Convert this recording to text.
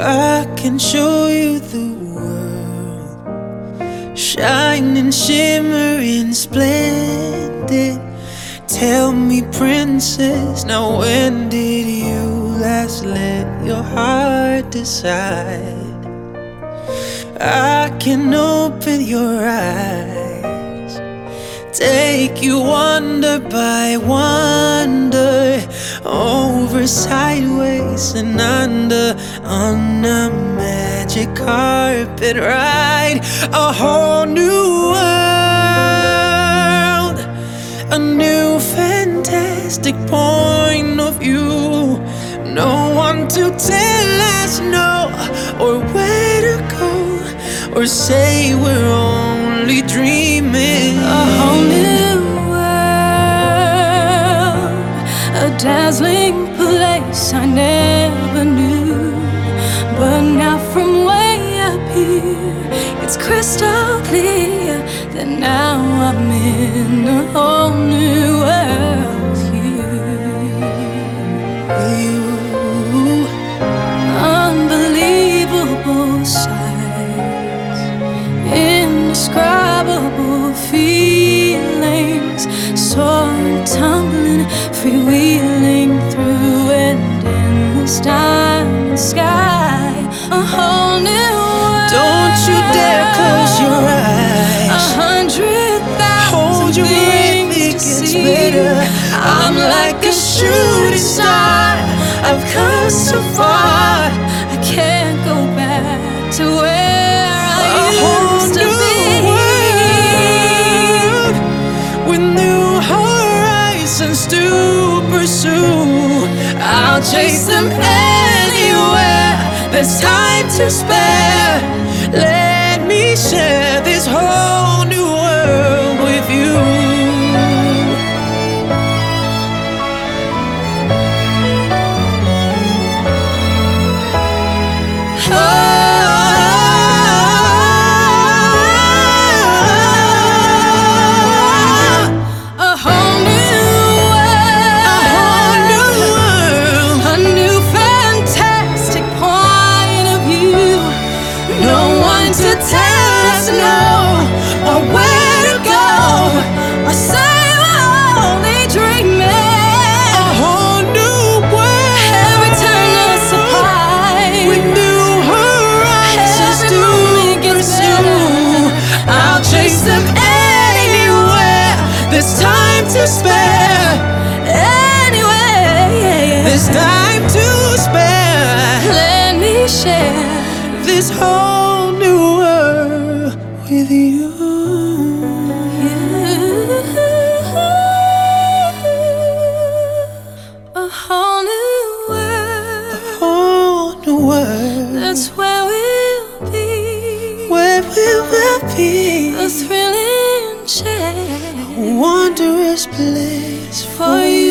I can show you the world, shining, shimmering, splendid. Tell me, princess, now when did you last let your heart decide? I can open your eyes, take you wonder by wonder, over, sideways, and under, on a magic carpet ride, a whole new world, a new fantastic point of view. No one to tell us no or where to go or say we're only dreaming. A whole new world, a dazzling place I never way it's crystal clear that now I'm in a whole new world with you. Unbelievable sights, indescribable feelings, soaring, shooting star. I've come so far. I can't go back to where I A used to new be. world with new horizons to pursue. I'll chase them anywhere. There's time to spare. Let me share this whole There's time to spare. Anyway, There's time to spare. let me share. This whole new world with you. A whole new world. Whole new world That's where we'll be. where we will be. A thrilling Wondrous place for you.